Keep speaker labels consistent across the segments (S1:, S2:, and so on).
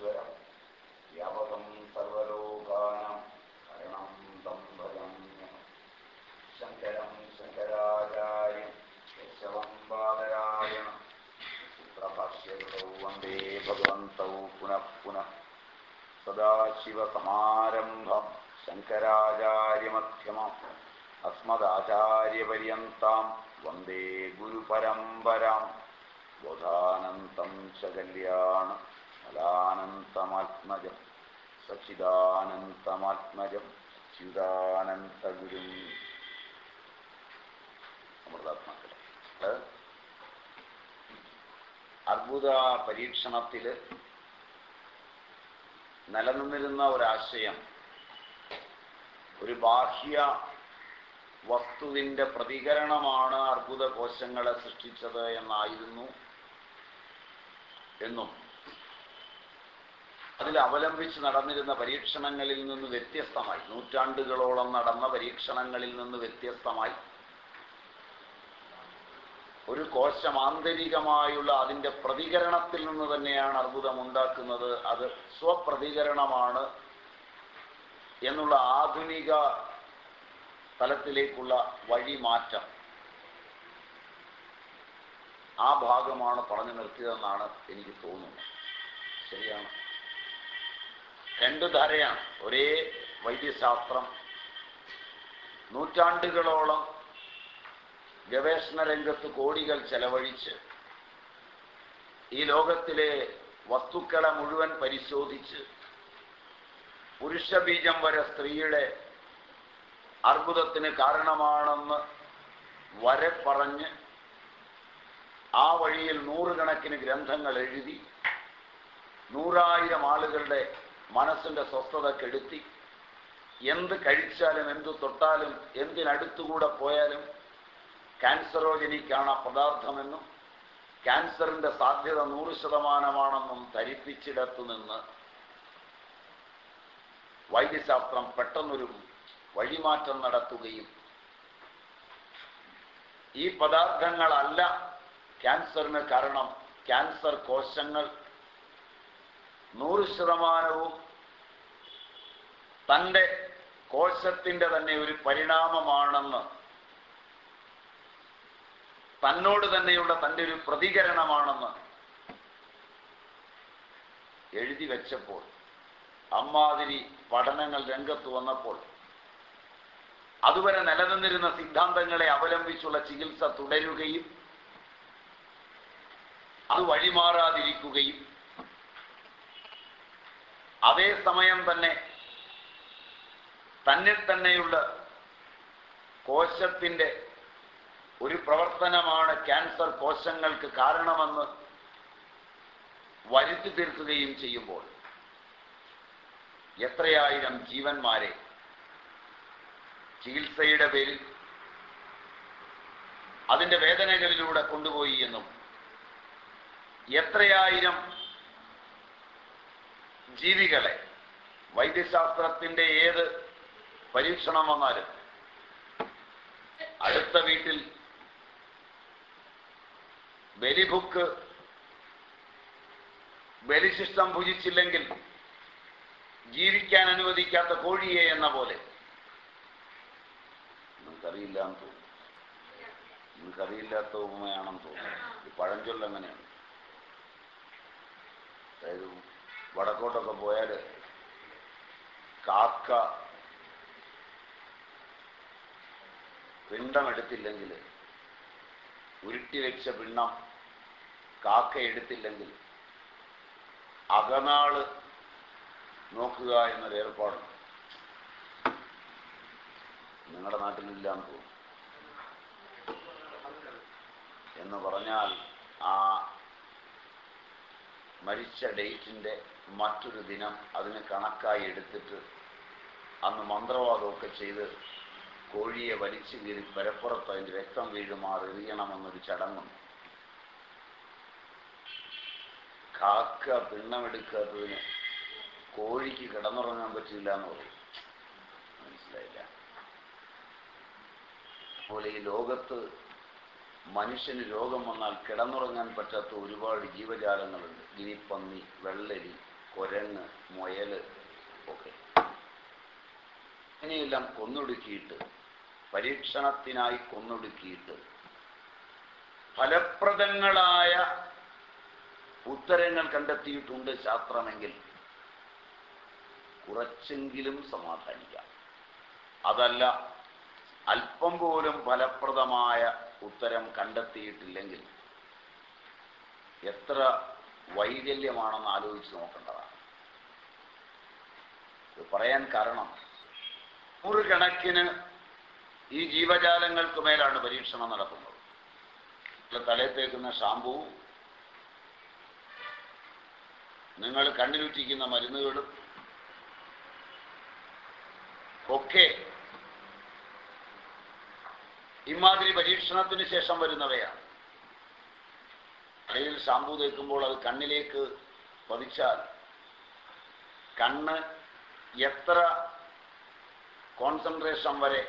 S1: ഈശ്വരം വ്യാപകം സർവലോകാനാം കരണം തം ഭജമ്യം ശങ്കരം ശങ്കരാചാര്യം കേശവം ബാലരായണം വന്ദേ ഭഗവന്തൗ പുനഃ പുനഃ സദാശിവസമാരംഭം ശങ്കരാചാര്യമധ്യമം അസ്മദാചാര്യപര്യന്താം വന്ദേ ഗുരുപരമ്പരാം ബോധാനന്തം ച ഫലാനന്തമാത്മജം സച്ചിദാനന്തമാത്മജം അച്യുതാനന്തഗുരും അമൃതാത്മാക്കളെ അർബുദ പരീക്ഷണത്തിൽ നിലനിന്നിരുന്ന ഒരാശയം ഒരു ബാഹ്യ വസ്തുവിന്റെ പ്രതികരണമാണ് അർബുദ കോശങ്ങളെ സൃഷ്ടിച്ചത് എന്നായിരുന്നു എന്നും അതിൽ അവലംബിച്ച് നടന്നിരുന്ന പരീക്ഷണങ്ങളിൽ നിന്ന് വ്യത്യസ്തമായി നൂറ്റാണ്ടുകളോളം നടന്ന പരീക്ഷണങ്ങളിൽ നിന്ന് വ്യത്യസ്തമായി ഒരു കോശം ആന്തരികമായുള്ള അതിന്റെ പ്രതികരണത്തിൽ നിന്ന് തന്നെയാണ് അർബുദം ഉണ്ടാക്കുന്നത്. അത് സ്വപ്രതികരണമാണ് എന്നുള്ള ആധുനിക തലത്തിലേക്കുള്ള വഴിമാറ്റം ആ ഭാഗമാണ് പറഞ്ഞു നിർത്തിയതെന്നാണ് എനിക്ക് തോന്നുന്നത്. ശരിയാണ്. രണ്ട് ധാരയാണ്. ഒരേ വൈദ്യശാസ്ത്രം. നൂറ്റാണ്ടുകളോളം ഗവേഷണ രംഗത്ത് കോടികൾ ചെലവഴിച്ച് ഈ ലോകത്തിലെ വസ്തുക്കളെ മുഴുവൻ പരിശോധിച്ച് പുരുഷബീജം വരെ സ്ത്രീയുടെ അർബുദത്തിന് കാരണമാണെന്ന് വരെ പറഞ്ഞ് ആ വഴിയിൽ നൂറുകണക്കിന് ഗ്രന്ഥങ്ങൾ എഴുതി നൂറായിരം ആളുകളുടെ മനസ്സിന്റെ സ്വസ്ഥത കെടുത്തി. എന്ത് കഴിച്ചാലും എന്ത് തൊട്ടാലും എന്തിനടുത്തുകൂടെ പോയാലും ക്യാൻസറോജനിക്കാണ് പദാർത്ഥമെന്നും ക്യാൻസറിന്റെ സാധ്യത നൂറ് ശതമാനമാണെന്നും ധരിപ്പിച്ചിടത്തു നിന്ന് വൈദ്യശാസ്ത്രം പെട്ടെന്നൊരു വഴിമാറ്റം നടത്തുകയും ഈ പദാർത്ഥങ്ങളല്ല ക്യാൻസറിന് കാരണം. ക്യാൻസർ കോശങ്ങൾ നൂറ് ശതമാനവും തന്റെ കോശത്തിന്റെ തന്നെ ഒരു പരിണാമമാണെന്ന് തന്നോട് തന്നെയുള്ള തന്റെ ഒരു പ്രതികരണമാണെന്ന് എഴുതി വെച്ചപ്പോൾ അമ്മാതിരി പഠനങ്ങൾ രംഗത്ത് വന്നപ്പോൾ അതുവരെ നിലനിന്നിരുന്ന സിദ്ധാന്തങ്ങളെ അവലംബിച്ചുള്ള ചികിത്സ തുടരുകയും അത് വഴിമാറാതിരിക്കുകയും അതേസമയം തന്നെ തന്നിൽ തന്നെയുള്ള കോശത്തിന്റെ ഒരു പ്രവർത്തനമാണ് ക്യാൻസർ കോശങ്ങൾക്ക് കാരണമെന്ന് വരുത്തി തീർക്കുകയും ചെയ്യുമ്പോൾ എത്രയായിരം ജീവന്മാരെ ചികിത്സയുടെ പേരിൽ അതിന്റെ വേദനകളിലൂടെ കൊണ്ടുപോയി എന്നും എത്രയായിരം ജീവികളെ വൈദ്യശാസ്ത്രത്തിന്റെ ഏത് പരീക്ഷണം വന്നാലും അടുത്ത വീട്ടിൽ ബലിഭുക്ക് ബലിശിഷ്ടം ഭുജിച്ചില്ലെങ്കിൽ ജീവിക്കാൻ അനുവദിക്കാത്ത കോഴിയെ എന്ന പോലെ. നിങ്ങൾക്കറിയില്ല എന്ന് തോന്നുന്നു. നിങ്ങൾക്കറിയില്ലാത്ത ഉപമയാണെന്ന് തോന്നുന്നു. ഈ പഴഞ്ചൊല്ലങ്ങനെയാണ് അതായത് വടക്കോട്ടൊക്കെ പോയാൽ കാക്ക പിണ്ടമെടുത്തില്ലെങ്കിൽ ഉരുട്ടി വെച്ച പിണ്ണം കാക്ക എടുത്തില്ലെങ്കിൽ അകനാൾ നോക്കുക എന്നൊരു ഏർപ്പാടുണ്ട്. നിങ്ങളുടെ നാട്ടിലില്ലാന്ന് തോന്നുന്നു. എന്ന് പറഞ്ഞാൽ ആ മരിച്ച ഡേറ്റിന്റെ മറ്റൊരു ദിനം അതിന് കണക്കായി എടുത്തിട്ട് അന്ന് മന്ത്രവാദമൊക്കെ ചെയ്ത് കോഴിയെ വലിച്ചു കീറി പരപ്പുറത്ത് അതിന്റെ രക്തം വീഴുമാർ എറിയണമെന്നൊരു ചടങ്ങുണ്ട്. കാക്ക പിണ്ണമെടുക്കാത്തതിന് കോഴിക്ക് കിടന്നുറങ്ങാൻ പറ്റില്ല എന്ന് പറയും. മനസ്സിലായില്ല. അതുപോലെ ഈ ലോകത്ത് മനുഷ്യന് രോഗം വന്നാൽ കിടന്നുറങ്ങാൻ പറ്റാത്ത ഒരുപാട് ജീവജാലങ്ങളുണ്ട്. ഗിനിപ്പന്നി വെള്ളരി കുരങ്ങ് മുയൽ ഒക്കെ. ഇങ്ങനെയെല്ലാം കൊന്നൊടുക്കിയിട്ട് പരീക്ഷണത്തിനായി കൊന്നൊടുക്കിയിട്ട് ഫലപ്രദങ്ങളായ ഉത്തരങ്ങൾ കണ്ടെത്തിയിട്ടുണ്ട് ശാസ്ത്രമെങ്കിൽ കുറച്ചെങ്കിലും സമാധാനിക്കാം. അതല്ല അല്പം പോലും ഫലപ്രദമായ ഉത്തരം കണ്ടെത്തിയിട്ടില്ലെങ്കിൽ എത്ര വൈകല്യമാണെന്ന് ആലോചിച്ച് നോക്കേണ്ടതാണ്. ഇത് പറയാൻ കാരണം നൂറുകണക്കിന് ഈ ജീവജാലങ്ങൾക്ക് മേലാണ് പരീക്ഷണം നടത്തുന്നത് തലയിൽ തേക്കുന്ന ഷാമ്പൂ നിങ്ങൾ കണ്ണിലുറ്റിക്കുന്ന മരുന്നുകളും ഒക്കെ ഇമാതിരി പരീക്ഷണത്തിന് ശേഷം വരുന്നവയാണ്. തലയിൽ ഷാമ്പു തേക്കുമ്പോൾ അത് കണ്ണിലേക്ക് പതിച്ചാൽ കണ്ണ് എത്ര കോൺസെൻട്രേഷൻ വരെ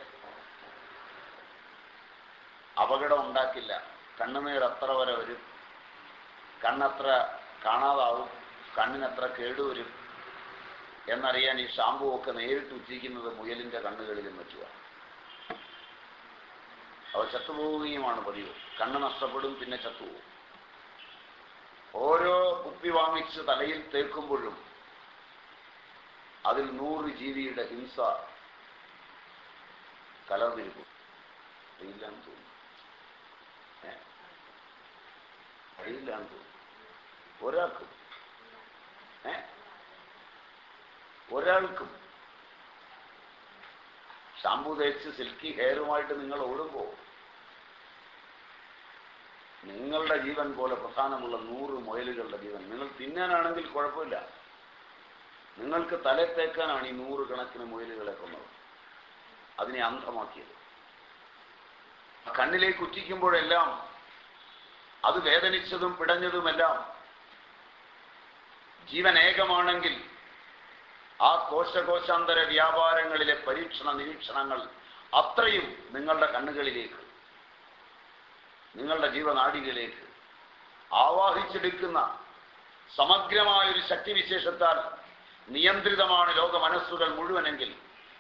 S1: അപകടം ഉണ്ടാക്കില്ല. കണ്ണുനീർ എത്ര വരെ വരും. കണ്ണത്ര കാണാതാവും. കണ്ണിനെത്ര കേടുവരും എന്നറിയാൻ ഈ ഷാമ്പു ഒക്കെ നേരിട്ട് ഉച്ചിരിക്കുന്നത് മുയലിന്റെ കണ്ണുകളിലും വെച്ചുക അവ ചത്തുപോവുകയുമാണ് പതിവ്. കണ്ണ് നഷ്ടപ്പെടും പിന്നെ ചത്തുപോകും. ഓരോ കുപ്പി വാങ്ങിച്ച് തലയിൽ തേക്കുമ്പോഴും അതിൽ നൂറ് ജീവിയുടെ ഹിംസ കലർന്നിരിക്കും. അറിയില്ലാന്ന് തോന്നുന്നു? അറിയില്ലാന്ന് തോന്നുന്നു. ഒരാൾക്കും. ഏ? ഒരാൾക്കും. ഷാമ്പു തേച്ച് സിൽക്കി ഹെയറുമായിട്ട് നിങ്ങൾ ഓടുമ്പോൾ നിങ്ങളുടെ ജീവൻ പോലെ പ്രധാനമുള്ള നൂറ് മുയലുകളുടെ ജീവൻ. നിങ്ങൾ തിന്നാനാണെങ്കിൽ കുഴപ്പമില്ല. നിങ്ങൾക്ക് തല തേക്കാനാണ് ഈ നൂറ് കണക്കിന് മുയലുകളെ കൊന്നത്. അതിനെ അന്ധമാക്കിയത്. കണ്ണിലേക്ക് ഉച്ചിക്കുമ്പോഴെല്ലാം അത് വേദനിച്ചതും പിടഞ്ഞതുമെല്ലാം ജീവൻ ഏകമാണെങ്കിൽ ആ കോശകോശാന്തര വ്യാപാരങ്ങളിലെ പരീക്ഷണ നിരീക്ഷണങ്ങൾ അത്രയും നിങ്ങളുടെ കണ്ണുകളിലേക്ക് നിങ്ങളുടെ ജീവനാടികളിലേക്ക് ആവാഹിച്ചെടുക്കുന്ന സമഗ്രമായൊരു ശക്തിവിശേഷത്താൽ നിയന്ത്രിതമാണ് ലോക മനസ്സുകൾ മുഴുവനെങ്കിൽ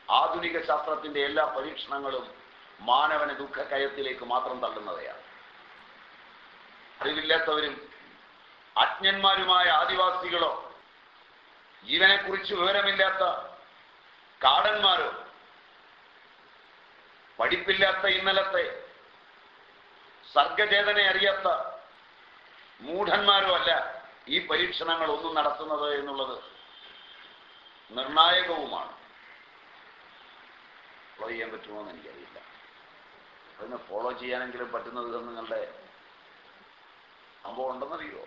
S1: ആധുനിക ശാസ്ത്രത്തിന്റെ എല്ലാ പരീക്ഷണങ്ങളും മാനവനെ ദുഃഖകയത്തിലേക്ക് മാത്രം തള്ളുന്നവയാണ്. അറിവില്ലാത്തവരും അജ്ഞന്മാരുമായ ആദിവാസികളോ ജീവനെക്കുറിച്ച് വിവരമില്ലാത്ത കാടന്മാരോ പഠിപ്പില്ലാത്ത ഇന്നലത്തെ സർഗചേതന അറിയാത്ത മൂഢന്മാരും അല്ല ഈ പരീക്ഷണങ്ങൾ ഒന്നും നടത്തുന്നത് എന്നുള്ളത് നിർണായകവുമാണ്. ഫോളോ ചെയ്യാൻ പറ്റുമോ എന്ന് എനിക്കറിയില്ല. അതിന് ഫോളോ ചെയ്യാനെങ്കിലും പറ്റുന്നത് നിങ്ങളുടെ സംഭവം ഉണ്ടെന്നറിയോ.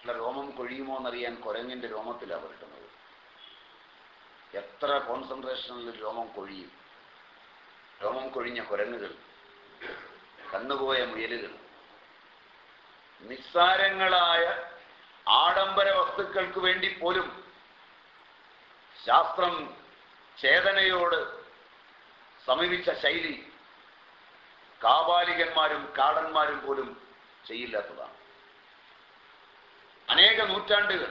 S1: അല്ല രോമം കൊഴിയുമോ എന്നറിയാൻ കുരങ്ങിന്റെ രോമത്തിലാണ് പുരട്ടുന്നത്. എത്ര കോൺസെൻട്രേഷനിൽ രോമം കൊഴിയും? രോമം കൊഴിഞ്ഞ കുരങ്ങുകൾ കന്നുപോയ മുയലുകൾ നിസ്സാരങ്ങളായ ആഡംബര വസ്തുക്കൾക്ക് വേണ്ടി പോലും ശാസ്ത്രം ചേതനയോട് സമീപിച്ച ശൈലി കാബാലികന്മാരും കാടന്മാരും പോലും ചെയ്യില്ലാത്തതാണ്. അനേക നൂറ്റാണ്ടുകൾ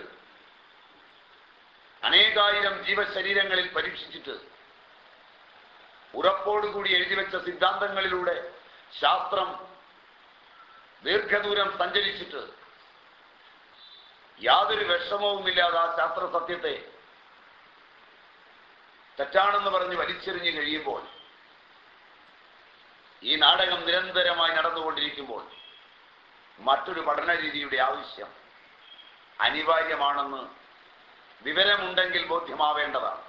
S1: അനേകായിരം ജീവശരീരങ്ങളിൽ പരീക്ഷിച്ചിട്ട് ഉറപ്പോടുകൂടി എഴുതിവെച്ച സിദ്ധാന്തങ്ങളിലൂടെ ശാസ്ത്രം ദീർഘദൂരം സഞ്ചരിച്ചിട്ട് യാതൊരു വിഷമവുമില്ലാതെ ആ ശാസ്ത്ര സത്യത്തെ തെറ്റാണെന്ന് പറഞ്ഞ് വലിച്ചെറിഞ്ഞ് കഴിയുമ്പോൾ ഈ നാടകം നിരന്തരമായി നടന്നുകൊണ്ടിരിക്കുമ്പോൾ മറ്റൊരു പഠന രീതിയുടെ ആവശ്യം അനിവാര്യമാണെന്ന് വിവരമുണ്ടെങ്കിൽ ബോധ്യമാവേണ്ടതാണ്.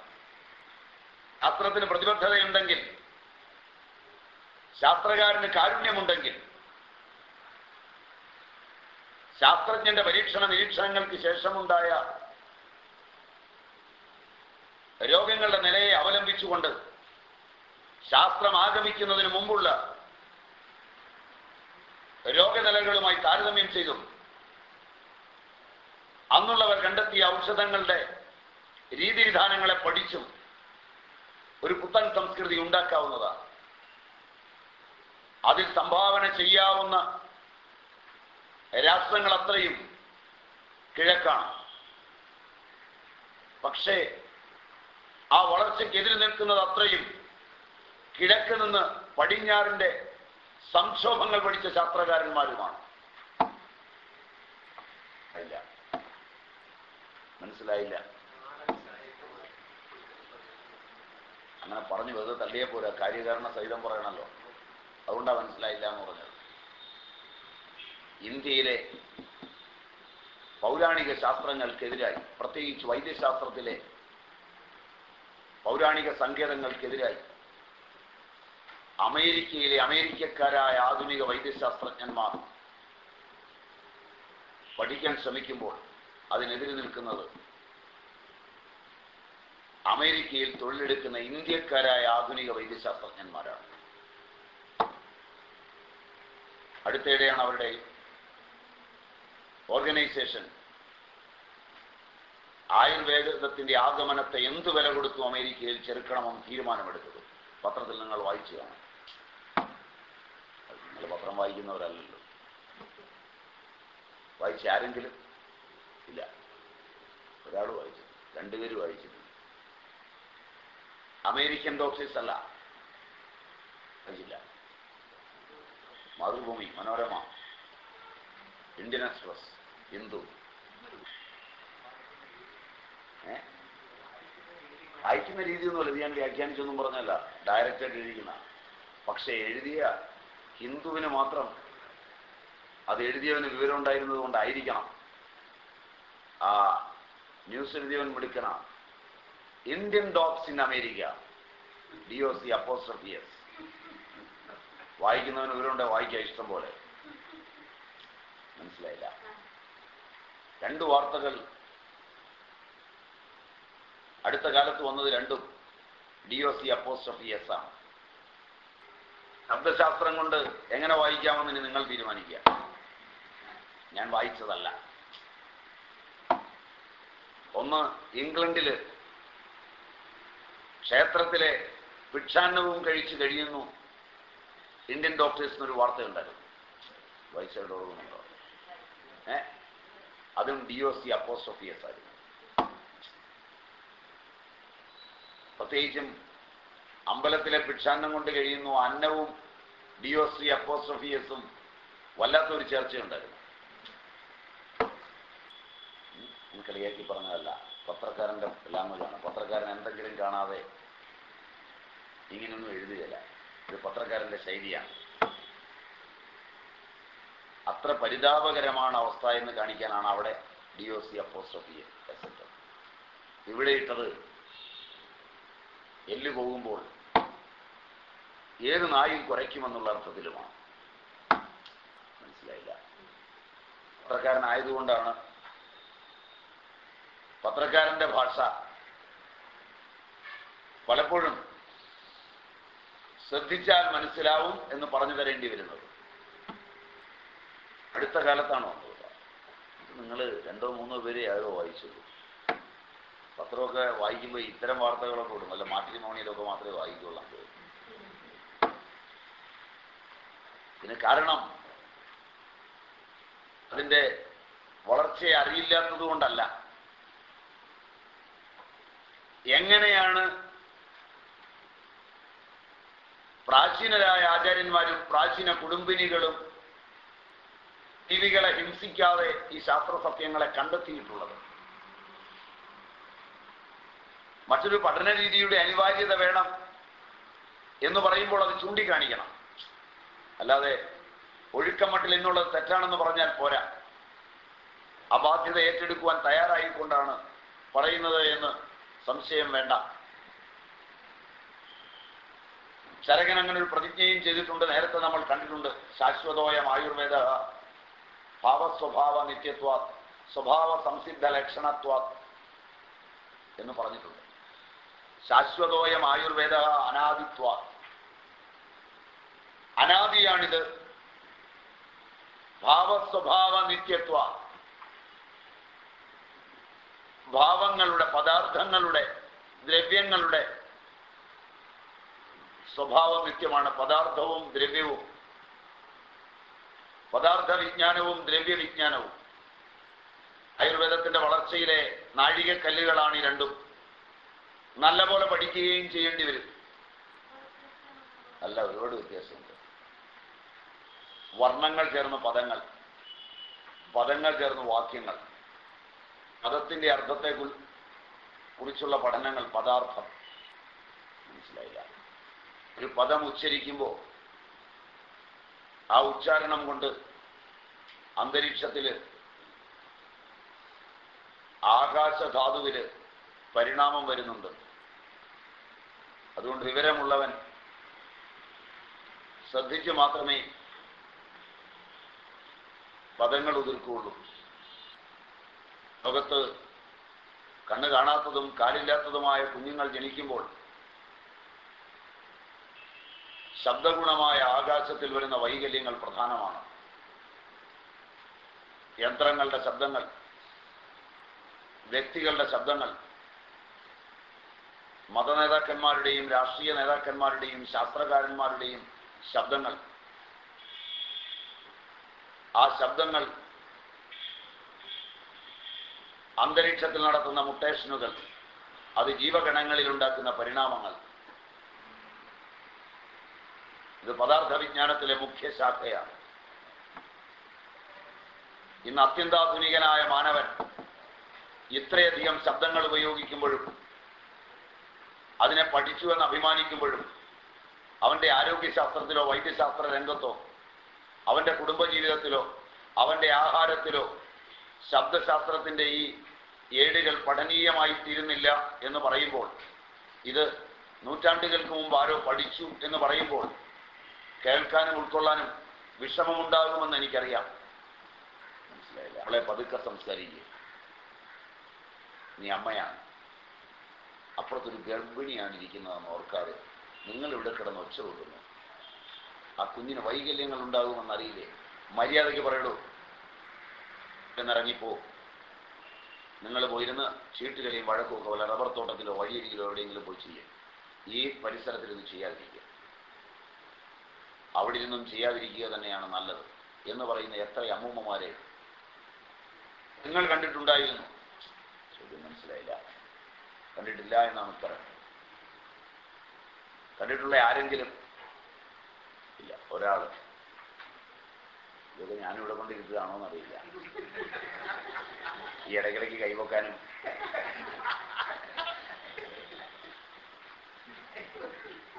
S1: അത്രത്തിന് പ്രതിബദ്ധതയുണ്ടെങ്കിൽ ശാസ്ത്രകാരന് കാരുണ്യമുണ്ടെങ്കിൽ ശാസ്ത്രജ്ഞന്റെ പരീക്ഷണ നിരീക്ഷണങ്ങൾക്ക് ശേഷമുണ്ടായ രോഗങ്ങളുടെ നിലയെ അവലംബിച്ചുകൊണ്ട് ശാസ്ത്രം ആഗമിക്കുന്നതിന് മുമ്പുള്ള രോഗനിലകളുമായി താരതമ്യം ചെയ്തും അന്നുള്ളവർ കണ്ടെത്തിയ ഔഷധങ്ങളുടെ രീതിവിധാനങ്ങളെ പഠിച്ചും ഒരു പുത്തൻ സംസ്കൃതി ഉണ്ടാക്കാവുന്നതാണ്. അതിൽ സംഭാവന ചെയ്യാവുന്ന രാഷ്ട്രങ്ങൾ അത്രയും കിഴക്കാണ്. പക്ഷേ ആ വളർച്ചയ്ക്കെതിരെ നിൽക്കുന്നത് അത്രയും കിഴക്ക് നിന്ന് പടിഞ്ഞാറിന്റെ സംക്ഷോഭങ്ങൾ പഠിച്ച ശാസ്ത്രകാരന്മാരുമാണ്. മനസ്സിലായില്ല. അങ്ങനെ പറഞ്ഞു വെറുതെ തള്ളിയെ പോരാ. കാര്യകാരണ സഹിതം പറയണല്ലോ. അതുകൊണ്ടാണ് മനസ്സിലായില്ല എന്ന് പറഞ്ഞത്. ഇന്ത്യയിലെ പൗരാണിക ശാസ്ത്രങ്ങൾക്കെതിരായി പ്രത്യേകിച്ച് വൈദ്യശാസ്ത്രത്തിലെ പൗരാണിക സങ്കേതങ്ങൾക്കെതിരായി അമേരിക്കയിലെ അമേരിക്കക്കാരായ ആധുനിക വൈദ്യശാസ്ത്രജ്ഞന്മാർ പഠിക്കാൻ ശ്രമിക്കുമ്പോൾ അതിനെതിരെ നിൽക്കുന്നത് അമേരിക്കയിൽ തൊഴിലെടുക്കുന്ന ഇന്ത്യക്കാരായ ആധുനിക വൈദ്യശാസ്ത്രജ്ഞന്മാരാണ്. അടുത്തിടെയാണ് അവരുടെ ഓർഗനൈസേഷൻ. ആയുർവേദത്തിന്റെ ആഗമനത്തെ എന്ത് വില കൊടുത്തു അമേരിക്കയിൽ ചെറുക്കണമെന്ന് തീരുമാനമെടുത്തത്? പത്രത്തിൽ നിങ്ങൾ വായിച്ചു കാണാം. നിങ്ങൾ പത്രം വായിക്കുന്നവരല്ലല്ലോ. വായിച്ച ആരെങ്കിലും? ഇല്ല. ഒരാൾ വായിച്ചു. രണ്ടുപേര് വായിച്ചിട്ടുണ്ട്. അമേരിക്കൻ ഡോക്ടേഴ്സ് അല്ല. വായിച്ചില്ല. മാതൃഭൂമി മനോരമ ഇന്ത്യൻ എക്സ്പ്രസ് ഹിന്ദു അയക്കുന്ന രീതിയൊന്നുമല്ല ഇത് ഞാൻ വ്യാഖ്യാനിച്ചൊന്നും പറഞ്ഞല്ല ഡയറക്റ്റായിട്ട് എഴുതിക്കുന്ന. പക്ഷെ എഴുതിയ ഹിന്ദുവിന് മാത്രം അത് എഴുതിയവന് വിവരം ഉണ്ടായിരുന്നത് കൊണ്ടായിരിക്കണം. ആ ന്യൂസ് എഴുതിയവൻ വിളിക്കണം Indian docs in America D O C apostrophe s വായിക്കുന്നവന് വിവരമുണ്ട് വായിക്കാൻ ഇഷ്ടം പോലെ. മനസ്സിലായില്ല? രണ്ട് വാർത്തകൾ അടുത്ത കാലത്ത് വന്നത് രണ്ടും. D O C apostrophe S ആണ്. ശബ്ദശാസ്ത്രം കൊണ്ട് എങ്ങനെ വായിക്കാമെന്ന് ഇനി നിങ്ങൾ തീരുമാനിക്കുക. ഞാൻ വായിച്ചതല്ല. ഒന്ന് ഇംഗ്ലണ്ടിൽ ക്ഷേത്രത്തിലെ ഭിക്ഷാന്നവും കഴിച്ചു കഴിയുന്നു. ഇന്ത്യൻ ഡോക്ടേഴ്സിന് ഒരു വാർത്ത ഉണ്ടായിരുന്നു ഓർമ്മയുണ്ടോ ഏ? അതും ഡി ഒ സി അപ്പോസ്ട്രോഫിയസ് ആയിരുന്നു. പ്രത്യേകിച്ചും അമ്പലത്തിലെ ഭിക്ഷാന്നം കൊണ്ട് കഴിയുന്നു അന്നവും ഡി ഒ സി അപ്പോസ്ട്രോഫിയസും വല്ലാത്തൊരു ചർച്ചയുണ്ടായിരുന്നു. കളിയാക്കി പറഞ്ഞതല്ല. പത്രക്കാരന്റെ ലാംഗ്വേജാണ് പത്രക്കാരൻ എന്തെങ്കിലും കാണാതെ ഇങ്ങനെയൊന്നും എഴുതുകയില്ല. ഇത് പത്രക്കാരന്റെ ശൈലിയാണ്. അത്ര പരിതാപകരമാണ് അവസ്ഥ എന്ന് കാണിക്കാനാണ് അവിടെ D O C apostrophe S ഇവിടെ ഇട്ടത് എല്ല് പോകുമ്പോൾ ഏത് നായും കുറയ്ക്കുമെന്നുള്ള അർത്ഥത്തിലുമാണ്. മനസ്സിലായില്ല. പത്രക്കാരനായതുകൊണ്ടാണ് പത്രക്കാരന്റെ ഭാഷ പലപ്പോഴും ശ്രദ്ധിച്ചാൽ മനസ്സിലാവും എന്ന് പറഞ്ഞു തരേണ്ടി വരുന്നത്. അടുത്ത കാലത്താണ്? വന്നത് നിങ്ങൾ രണ്ടോ മൂന്നോ പേരെ ആരോ വായിച്ചുള്ളൂ പത്രമൊക്കെ വായിക്കുമ്പോൾ ഇത്തരം വാർത്തകളൊക്കെ ഇടും. അല്ല മാട്രിമോണിയിലൊക്കെ മാത്രമേ വായിക്കുള്ളൂ. ഇതിന് കാരണം അതിന്റെ വളർച്ചയെ അറിയില്ലാത്തത് കൊണ്ടല്ല. എങ്ങനെയാണ് പ്രാചീനരായ ആചാര്യന്മാരും പ്രാചീന കുടുംബിനികളും ജീവികളെ ഹിംസിക്കാതെ ഈ ശാസ്ത്ര സത്യങ്ങളെ കണ്ടെത്തിയിട്ടുള്ളത്. മറ്റൊരു പഠന രീതിയുടെ അനിവാര്യത വേണം എന്ന് പറയുമ്പോൾ അത് ചൂണ്ടിക്കാണിക്കണം. അല്ലാതെ ഒഴുക്കമട്ടിൽ എന്നുള്ളത് തെറ്റാണെന്ന് പറഞ്ഞാൽ പോരാ. ആ ഏറ്റെടുക്കുവാൻ തയ്യാറായിക്കൊണ്ടാണ് പറയുന്നത് എന്ന് സംശയം വേണ്ട. ചരകൻ അങ്ങനെ ഒരു പ്രതിജ്ഞയും ചെയ്തിട്ടുണ്ട്. നേരത്തെ നമ്മൾ കണ്ടിട്ടുണ്ട് ശാശ്വതോയം ആയുർവേദ ഭാവസ്വഭാവ നിത്യത്വ സ്വഭാവ സംസിദ്ധ ലക്ഷണത്വ എന്ന് പറഞ്ഞിട്ടുണ്ട്. ശാശ്വതോയം ആയുർവേദ അനാദിത്വ. അനാദിയാണിത്. ഭാവസ്വഭാവ നിത്യത്വ. ഭാവങ്ങളുടെ പദാർത്ഥങ്ങളുടെ ദ്രവ്യങ്ങളുടെ സ്വഭാവം നിത്യമാണ് പദാർത്ഥവും ദ്രവ്യവും. പദാർത്ഥ വിജ്ഞാനവും ദ്രവ്യ വിജ്ഞാനവും ആയുർവേദത്തിന്റെ വളർച്ചയിലെ നാഴികക്കല്ലുകളാണ് ഈ രണ്ടും. നല്ലപോലെ പഠിക്കുകയും ചെയ്യേണ്ടി വരും. അല്ല ഒരുപാട് വ്യത്യാസമുണ്ട്. വർണങ്ങൾ ചേർന്ന പദങ്ങൾ. പദങ്ങൾ ചേർന്ന വാക്യങ്ങൾ. പദത്തിന്റെ അർത്ഥത്തെ കുറി- കുറിച്ചുള്ള പഠനങ്ങൾ പദാർത്ഥം. ഒരു പദം ഉച്ചരിക്കുമ്പോൾ ആ ഉച്ചാരണം കൊണ്ട് അന്തരീക്ഷത്തിൽ ആകാശധാതുവിൽ പരിണാമം വരുന്നുണ്ട്. അതുകൊണ്ട് വിവരമുള്ളവൻ ശ്രദ്ധിച്ച് മാത്രമേ പദങ്ങൾ ഉതിർക്കുകയുള്ളൂ. ലോകത്ത് കണ്ണ് കാണാത്തതും കാലില്ലാത്തതുമായ കുഞ്ഞുങ്ങൾ ജനിക്കുമ്പോൾ ശബ്ദഗുണമായ ആകാശത്തിൽ വരുന്ന വൈകല്യങ്ങൾ പ്രധാനമാണ്. യന്ത്രങ്ങളുടെ ശബ്ദങ്ങൾ വ്യക്തികളുടെ ശബ്ദങ്ങൾ മതനേതാക്കന്മാരുടെയും രാഷ്ട്രീയ നേതാക്കന്മാരുടെയും ശാസ്ത്രകാരന്മാരുടെയും ശബ്ദങ്ങൾ. ആ ശബ്ദങ്ങൾ അന്തരീക്ഷത്തിൽ നടത്തുന്ന മുട്ടേഷനുകൾ അത് ജീവഗണങ്ങളിൽ ഉണ്ടാക്കുന്ന പരിണാമങ്ങൾ. ഇത് പദാർത്ഥ വിജ്ഞാനത്തിലെ മുഖ്യ ശാഖയാണ്. ഇന്ന് അത്യന്താധുനികനായ മാനവൻ ഇത്രയധികം ശബ്ദങ്ങൾ ഉപയോഗിക്കുമ്പോഴും അതിനെ പഠിച്ചു എന്ന് അഭിമാനിക്കുമ്പോഴും അവന്റെ ആരോഗ്യശാസ്ത്രത്തിലോ വൈദ്യശാസ്ത്ര രംഗത്തോ അവന്റെ കുടുംബജീവിതത്തിലോ അവന്റെ ആഹാരത്തിലോ ശബ്ദശാസ്ത്രത്തിന്റെ ഈ ഏടുകൾ പഠനീയമായി തീരുന്നില്ല എന്ന് പറയുമ്പോൾ ഇത് നൂറ്റാണ്ടുകൾക്ക് മുമ്പ് ആരോ പഠിച്ചു എന്ന് പറയുമ്പോൾ കേൾക്കാനും ഉൾക്കൊള്ളാനും വിഷമമുണ്ടാകുമെന്ന് എനിക്കറിയാം. മനസ്സിലായില്ല? അവളെ പതുക്കെ സംസാരിക്കുക. നീ അമ്മയാണ്. അപ്പുറത്തൊരു ഗർഭിണിയാണ് ഇരിക്കുന്നതെന്ന് ഓർക്കാതെ നിങ്ങൾ ഇവിടെ കിടന്ന് ഒച്ച കൊടുക്കുന്നു ആ കുഞ്ഞിന് വൈകല്യങ്ങൾ ഉണ്ടാകുമെന്നറിയില്ലേ മര്യാദയ്ക്ക് പറയടൂ. എന്നിറങ്ങിപ്പോ. നിങ്ങൾ പോയിരുന്ന് ചീട്ടുകളെയും വഴക്കുമൊക്കെ പോലെ റബ്ബർ തോട്ടത്തിലോ വഴിയരികിലോ എവിടെയെങ്കിലും പോയി ചെയ്യുക ഈ പരിസരത്തിൽ ഇത് ചെയ്യാതിരിക്കുക. അവിടെ നിന്നും ചെയ്യാതിരിക്കുക തന്നെയാണ് നല്ലത് എന്ന് പറയുന്ന എത്ര അമ്മൂമ്മമാരെ നിങ്ങൾ കണ്ടിട്ടുണ്ടായിരുന്നു? ചോദ്യം മനസ്സിലായില്ല. കണ്ടിട്ടില്ല എന്നാണ് ഉത്തരം. കണ്ടിട്ടുള്ള ആരെങ്കിലും? ഇല്ല ഒരാൾ ഇതൊക്കെ ഞാനിവിടെ കൊണ്ടിരിക്കുകയാണോ എന്നറിയില്ല. ഈ ഇടയ്ക്കിടയ്ക്ക് കൈവക്കാനും.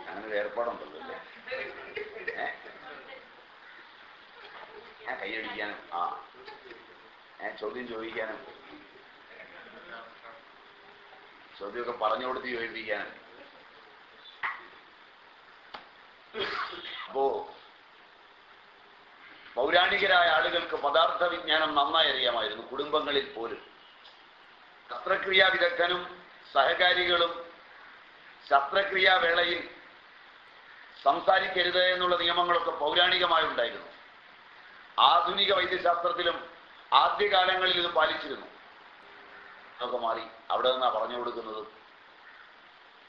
S1: അങ്ങനെ ഏർപ്പാടുണ്ടല്ലോ അല്ലേ ഏ? ഞാൻ കൈയടിക്കാനും ആ. ഞാൻ ചോദ്യം ചോദിക്കാനും. ചോദ്യമൊക്കെ പറഞ്ഞു കൊടുത്ത് ചോദിപ്പിക്കാനും. അപ്പോ പൗരാണികരായ ആളുകൾക്ക് പദാർത്ഥ വിജ്ഞാനം നന്നായി അറിയാമായിരുന്നു. കുടുംബങ്ങളിൽ പോലും. ശസ്ത്രക്രിയാ വിദഗ്ധനും സഹകാരികളും ശസ്ത്രക്രിയാ വേളയിൽ സംസാരിക്കരുത് എന്നുള്ള നിയമങ്ങളൊക്കെ പൗരാണികമായി ഉണ്ടായിരുന്നു ആധുനിക വൈദ്യശാസ്ത്രത്തിലും ആദ്യകാലങ്ങളിൽ ഇത് പാലിച്ചിരുന്നു. ഒക്കെ മാറി അവിടെ നിന്നാ പറഞ്ഞു കൊടുക്കുന്നതും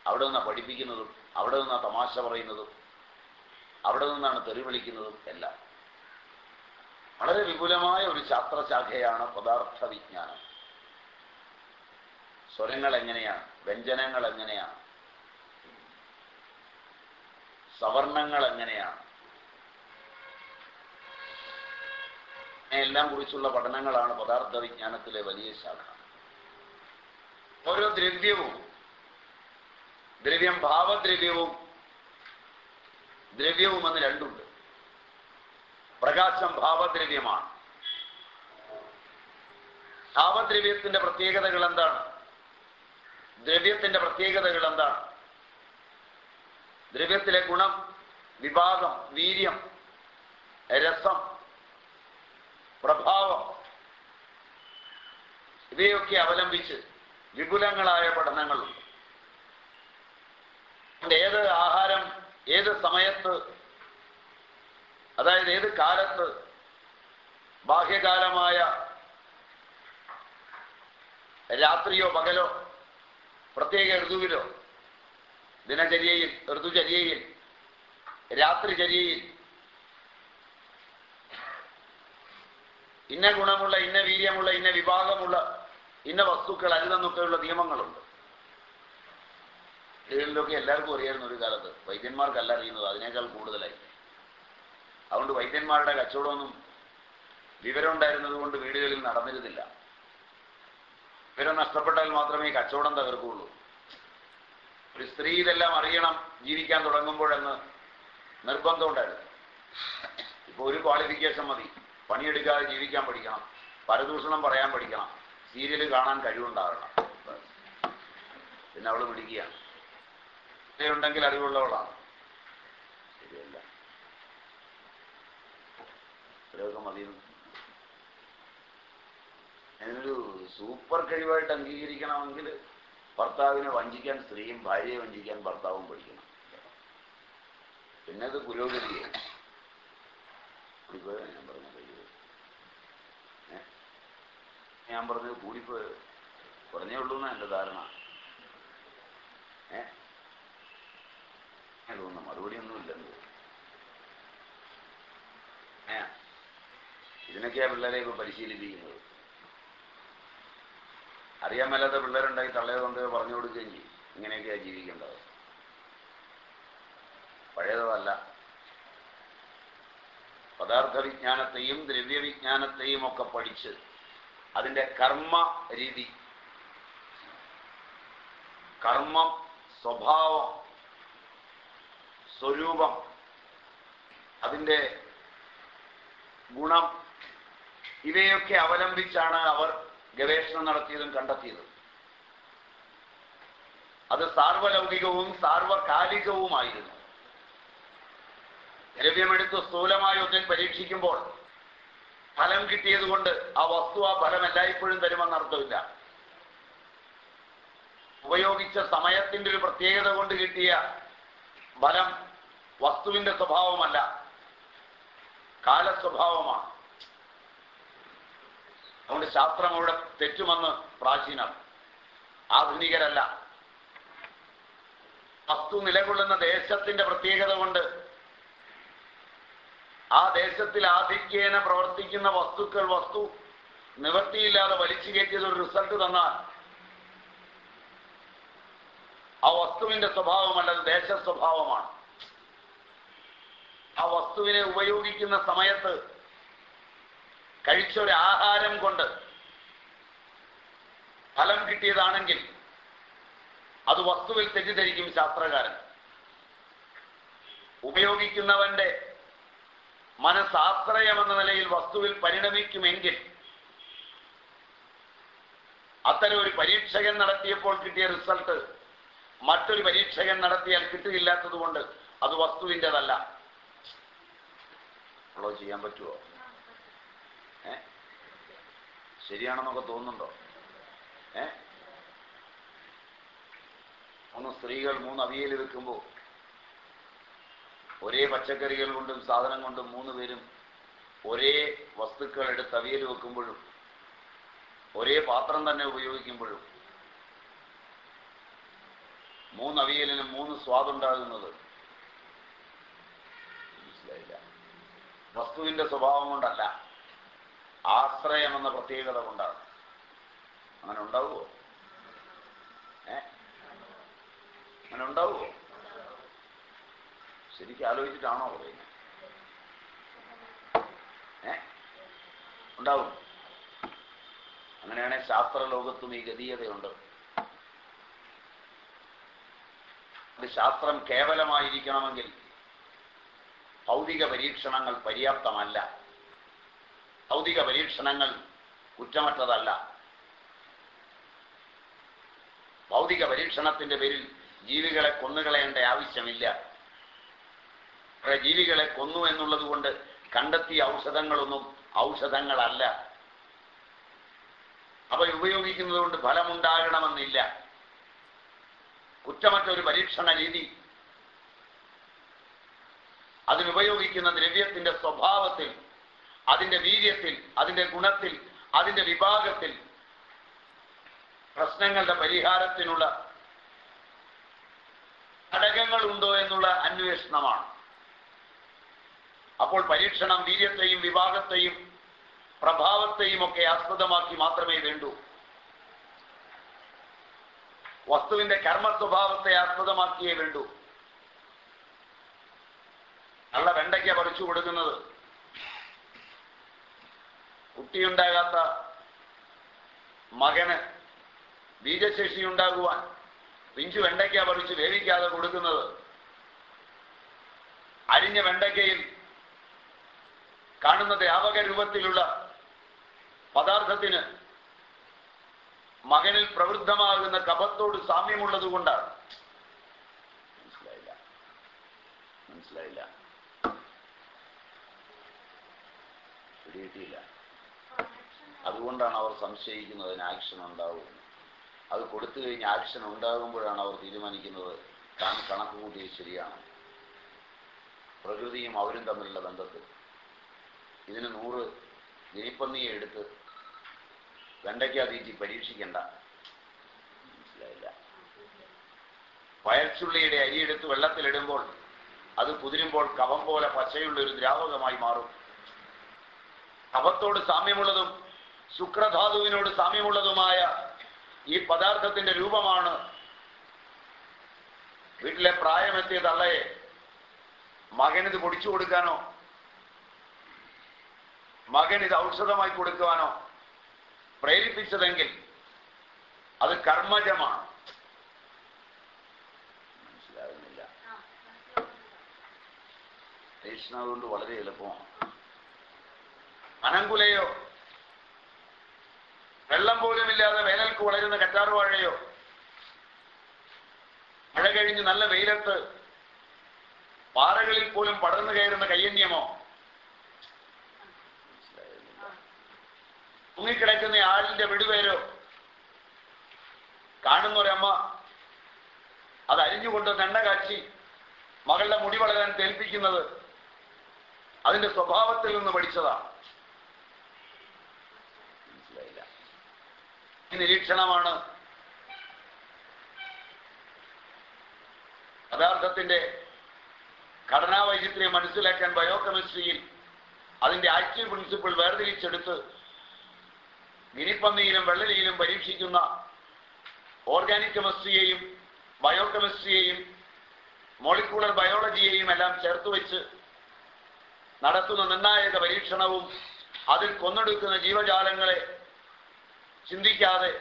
S1: അവിടെ നിന്നാ പഠിപ്പിക്കുന്നതും അവിടെ നിന്നാ തമാശ പറയുന്നതും അവിടെ നിന്നാണ് തെറിവിളിക്കുന്നതും എല്ലാം. വളരെ വിപുലമായ ഒരു ശാസ്ത്രശാഖയാണ് പദാർത്ഥ വിജ്ഞാനം സ്വരങ്ങൾ എങ്ങനെയാണ്? വ്യഞ്ജനങ്ങൾ എങ്ങനെയാണ്? സവർണങ്ങൾ എങ്ങനെയാണ്? എല്ലാം കുറിച്ചുള്ള പഠനങ്ങളാണ് പദാർത്ഥ വിജ്ഞാനത്തിലെ വലിയ ശാഖ. ഓരോ ദ്രവ്യവും ദ്രവ്യം ഭാവദ്രവ്യവും ദ്രവ്യവും എന്ന് രണ്ടുണ്ട്. പ്രകാശം ഭാവദ്രവ്യമാണ്. ഭാവദ്രവ്യത്തിന്റെ പ്രത്യേകതകൾ എന്താണ്? ദ്രവ്യത്തിന്റെ പ്രത്യേകതകൾ എന്താണ്? ദ്രവ്യത്തിലെ ഗുണം വിഭാഗം വീര്യം രസം പ്രഭാവം. ഇവയൊക്കെ അവലംബിച്ച് വിപുലങ്ങളായ പഠനങ്ങളുണ്ട്. ഏത് ആഹാരം ഏത് സമയത്ത് അതായത് ഏത് കാലത്ത് ബാഹ്യകാലമായ രാത്രിയോ പകലോ പ്രത്യേക ഋതുവിലോ ദിനചര്യയിൽ ഋതുചര്യയിൽ രാത്രിചര്യയിൽ ഇന്ന ഗുണമുള്ള ഇന്ന വീര്യമുള്ള ഇന്ന വിഭാഗമുള്ള ഇന്ന വസ്തുക്കൾ അരുതെന്നൊക്കെയുള്ള നിയമങ്ങളുണ്ട്. ഇതിലൊക്കെ എല്ലാവർക്കും അറിയായിരുന്നു ഒരു കാലത്ത്. വൈദ്യന്മാർക്കല്ല അറിയുന്നത് അതിനേക്കാൾ കൂടുതലായി. അതുകൊണ്ട് വൈദ്യന്മാരുടെ കച്ചവടമൊന്നും വിവരം ഉണ്ടായിരുന്നത് കൊണ്ട് വീടുകളിൽ നടന്നിരുന്നില്ല. വിവരം നഷ്ടപ്പെട്ടാൽ മാത്രമേ കച്ചവടം തകർക്കുള്ളൂ ഒരു സ്ത്രീ ഇതെല്ലാം അറിയണം ജീവിക്കാൻ തുടങ്ങുമ്പോഴെന്ന് നിർബന്ധം ഉണ്ടായിരുന്നു. ഇപ്പോൾ ഒരു ക്വാളിഫിക്കേഷൻ മതി. പണിയെടുക്കാതെ ജീവിക്കാൻ പഠിക്കണം. പരദൂഷണം പറയാൻ പഠിക്കണം. സീരിയൽ കാണാൻ കഴിവുണ്ടാകണം. പിന്നെ അവൾ പിടിക്കുകയാണ് ഉണ്ടെങ്കിൽ അറിവുള്ളവളാണ്. ശരിയല്ല. മതിയെന്ന് അതിനൊരു സൂപ്പർ കഴിവായിട്ട് അംഗീകരിക്കണമെങ്കിൽ ഭർത്താവിനെ വഞ്ചിക്കാൻ സ്ത്രീയും ഭാര്യയെ വഞ്ചിക്കാൻ ഭർത്താവും പഠിക്കണം. പിന്നെ അത് പുരോഗതിയെ കൂടിപ്പോയോ ഞാൻ പറഞ്ഞത് ഏ? ഞാൻ പറഞ്ഞത് കൂടിപ്പോയോ കുറഞ്ഞേ ഉള്ളൂ എന്നാ എന്റെ ധാരണ. ഏ? ഞാൻ തോന്നുന്നു മറുപടി ഒന്നുമില്ലെന്ന് ഏ? ഇതിനൊക്കെയാ പിള്ളേരെ ഇപ്പൊ പരിശീലിപ്പിക്കുന്നത്. അറിയാൻ മേലാത്ത പിള്ളേരുണ്ടായി തള്ളയെ പറഞ്ഞു കൊടുക്കുകയും ചെയ്യും. ഇങ്ങനെയൊക്കെയാ ജീവിക്കേണ്ടത്. പഴയതല്ല. പദാർത്ഥ വിജ്ഞാനത്തെയും ദ്രവ്യവിജ്ഞാനത്തെയും ഒക്കെ പഠിച്ച് അതിന്റെ കർമ്മ രീതി. കർമ്മം സ്വഭാവം സ്വരൂപം അതിന്റെ ഗുണം ഇവയൊക്കെ അവലംബിച്ചാണ് അവർ ഗവേഷണം നടത്തിയതും കണ്ടെത്തിയതും. അത് സാർവലൗകികവും സാർവകാലികവുമായിരുന്നു. ദ്രവ്യമെടുത്ത് സ്ഥൂലമായ ഒന്നിൽ പരീക്ഷിക്കുമ്പോൾ ഫലം കിട്ടിയത് കൊണ്ട് ആ വസ്തു ആ ഫലം എല്ലായ്പ്പോഴും തരുമെന്ന് അർത്ഥമില്ല. ഉപയോഗിച്ച സമയത്തിന്റെ ഒരു പ്രത്യേകത കൊണ്ട് കിട്ടിയ ഫലം വസ്തുവിന്റെ സ്വഭാവമല്ല കാലസ്വഭാവമാണ്. അതുകൊണ്ട് ശാസ്ത്രം അവിടെ തെറ്റുമെന്ന് പ്രാചീനം. ആധുനികരല്ല. വസ്തു നിലകൊള്ളുന്ന ദേശത്തിന്റെ പ്രത്യേകത കൊണ്ട് ആ ദേശത്തിൽ ആധിക്യേന പ്രവർത്തിക്കുന്ന വസ്തുക്കൾ വസ്തു നിവർത്തിയില്ലാതെ വലിച്ചു കയറ്റിയത് ഒരു റിസൾട്ട് തന്നാൽ ആ വസ്തുവിന്റെ സ്വഭാവമല്ല അത് ദേശ സ്വഭാവമാണ് ആ വസ്തുവിനെ ഉപയോഗിക്കുന്ന സമയത്ത് കഴിച്ച ഒരു ആഹാരം കൊണ്ട് ഫലം കിട്ടിയതാണെങ്കിൽ അത് വസ്തുവിൽ തെറ്റിദ്ധരിക്കും ശാസ്ത്രകാരൻ. ഉപയോഗിക്കുന്നവന്റെ മനസ്സാശ്രയം എന്ന നിലയിൽ വസ്തുവിൽ പരിണമിക്കുമെങ്കിൽ അത്തരം ഒരു പരീക്ഷകൻ നടത്തിയപ്പോൾ കിട്ടിയ റിസൾട്ട് മറ്റൊരു പരീക്ഷകൻ നടത്തിയാൽ കിട്ടുകയില്ലാത്തത് കൊണ്ട് അത് വസ്തുവിന്റെതല്ല. ഫോളോ ചെയ്യാൻ പറ്റുമോ ഏ? ശരിയാണെന്നൊക്കെ തോന്നുന്നുണ്ടോ? ഏ? മൂന്ന് സ്ത്രീകൾ മൂന്ന് അവിയൽ വെക്കുമ്പോൾ ഒരേ പച്ചക്കറികൾ കൊണ്ടും സാധനം കൊണ്ടും മൂന്ന് പേരും ഒരേ വസ്തുക്കൾ എടുത്ത് അവിയൽ വെക്കുമ്പോഴും ഒരേ പാത്രം തന്നെ ഉപയോഗിക്കുമ്പോഴും മൂന്ന് അവിയലിനും മൂന്ന് സ്വാദുണ്ടാകുന്നത് മനസ്സിലായില്ല. വസ്തുവിന്റെ സ്വഭാവം കൊണ്ടല്ല ആശ്രയം എന്ന പ്രത്യേകത കൊണ്ടാണ്. അങ്ങനെ ഉണ്ടാവുമോ ഏ? അങ്ങനെ ഉണ്ടാവുമോ ശരിക്കും ആലോചിച്ചിട്ടാണോ പറയുന്നത്? ഏ? ഉണ്ടാവും. അങ്ങനെയാണെങ്കിൽ ശാസ്ത്രലോകത്തും ഈ ഗതീയതയുണ്ട്. അത് ശാസ്ത്രം കേവലമായിരിക്കണമെങ്കിൽ ഭൗതിക പരീക്ഷണങ്ങൾ പര്യാപ്തമല്ല. ഭൗതിക പരീക്ഷണങ്ങൾ കുറ്റമറ്റതല്ല. ഭൗതിക പരീക്ഷണത്തിന്റെ പേരിൽ ജീവികളെ കൊന്നുകളയേണ്ട ആവശ്യമില്ല. ജീവികളെ കൊന്നു എന്നുള്ളത് കൊണ്ട് കണ്ടെത്തിയ ഔഷധങ്ങളൊന്നും ഔഷധങ്ങളല്ല. അവ ഉപയോഗിക്കുന്നത് കൊണ്ട് ഫലമുണ്ടാകണമെന്നില്ല. കുറ്റമറ്റ ഒരു പരീക്ഷണ രീതി. അതിനുപയോഗിക്കുന്ന ദ്രവ്യത്തിന്റെ സ്വഭാവത്തിൽ അതിന്റെ വീര്യത്തിൽ അതിന്റെ ഗുണത്തിൽ അതിന്റെ വിഭാഗത്തിൽ പ്രശ്നങ്ങളുടെ പരിഹാരത്തിനുള്ള ഘടകങ്ങളുണ്ടോ എന്നുള്ള അന്വേഷണമാണ്. അപ്പോൾ പരീക്ഷണം വീര്യത്തെയും വിവാഹത്തെയും പ്രഭാവത്തെയും ഒക്കെ ആസ്പദമാക്കി മാത്രമേ വേണ്ടൂ. വസ്തുവിന്റെ കർമ്മ സ്വഭാവത്തെ ആസ്പദമാക്കിയേ വേണ്ടൂ. നല്ല വെണ്ടയ്ക്ക പറിച്ചു കൊടുക്കുന്നത്. കുട്ടിയുണ്ടാകാത്ത മകന് ബീജശേഷി ഉണ്ടാകുവാൻ പിഞ്ചു വെണ്ടയ്ക്ക പറിച്ച് വേവിക്കാതെ കൊടുക്കുന്നത്. അരിഞ്ഞ വെണ്ടയ്ക്കയിൽ കാണുന്ന ദ്രാവക രൂപത്തിലുള്ള പദാർത്ഥത്തിന് മകനിൽ പ്രവൃദ്ധമാകുന്ന കപത്തോട് സാമ്യമുള്ളത് കൊണ്ടാണ്. മനസ്സിലായില്ല? മനസ്സിലായില്ല? അതുകൊണ്ടാണ് അവർ സംശയിക്കുന്നതിന് ആക്ഷൻ ഉണ്ടാവും അത് കൊടുത്തു കഴിഞ്ഞ് ആക്ഷൻ ഉണ്ടാകുമ്പോഴാണ് അവർ തീരുമാനിക്കുന്നത് താൻ കണക്ക് കൂട്ടിയത് ശരിയാണ്. പ്രകൃതിയും അവരും തമ്മിലുള്ള ബന്ധത്തിൽ. ഇതിന് നൂറ് ഗിരിപ്പന്നിയെ എടുത്ത് വെണ്ടയ്ക്ക തീറ്റി പരീക്ഷിക്കണ്ട. മനസ്സിലായില്ല പയർച്ചുള്ളിയുടെ അരിയെടുത്ത് വെള്ളത്തിലിടുമ്പോൾ അത് കുതിരുമ്പോൾ കവം പോലെ പച്ചയുള്ള ഒരു ദ്രാവകമായി മാറും. കവത്തോട് സാമ്യമുള്ളതും ശുക്രധാതുവിനോട് സാമ്യമുള്ളതുമായ ഈ പദാർത്ഥത്തിന്റെ രൂപമാണ് വീട്ടിലെ പ്രായമെത്തിയ തള്ളയെ മകനിത് പൊടിച്ചു കൊടുക്കാനോ മകൻ ഇത് ഔഷധമായി കൊടുക്കുവാനോ പ്രേരിപ്പിച്ചതെങ്കിൽ അത് കർമ്മജമാണ്. മനസ്സിലാകുന്നില്ല. കൊണ്ട് വളരെ എളുപ്പമാണ്. അനങ്കുലയോ? വെള്ളം പോലുമില്ലാതെ വേനൽക്ക് വളരുന്ന കറ്റാറുവാഴയോ മഴ കഴിഞ്ഞ് നല്ല വെയിലത്ത് പാറകളിൽ പോലും പടർന്നു കയറുന്ന കയ്യന്യമോ? തൂങ്ങിക്കിടക്കുന്ന ആളിന്റെ വിടുവേരോ കാണുന്ന ഒരമ്മ അത് അരിഞ്ഞുകൊണ്ട് നെണ്ണ കാച്ചി മകളുടെ മുടി വളരാൻ തേൽപ്പിക്കുന്നത് അതിന്റെ സ്വഭാവത്തിൽ നിന്ന് പഠിച്ചതാണ് മനസ്സിലായില്ല. നിരീക്ഷണമാണ് പദാർത്ഥത്തിന്റെ ഘടനാ വൈചിത്ര്യം മനസ്സിലാക്കാൻ ബയോകെമിസ്ട്രിയിൽ അതിന്റെ ആക്റ്റീവ് പ്രിൻസിപ്പിൾ വേർതിരിച്ചെടുത്ത് ഗിനിപ്പന്നിയിലും വെള്ളലിയിലും പരീക്ഷിക്കുന്ന ഓർഗാനിക് കെമിസ്ട്രിയെയും ബയോ കെമിസ്ട്രിയെയും മോളിക്കുലർ ബയോളജിയെയും എല്ലാം ചേർത്ത് വെച്ച് നടത്തുന്ന നിർണായക പരീക്ഷണവും അതിൽ കൊന്നെടുക്കുന്ന ജീവജാലങ്ങളെ ചിന്തിക്കാതെ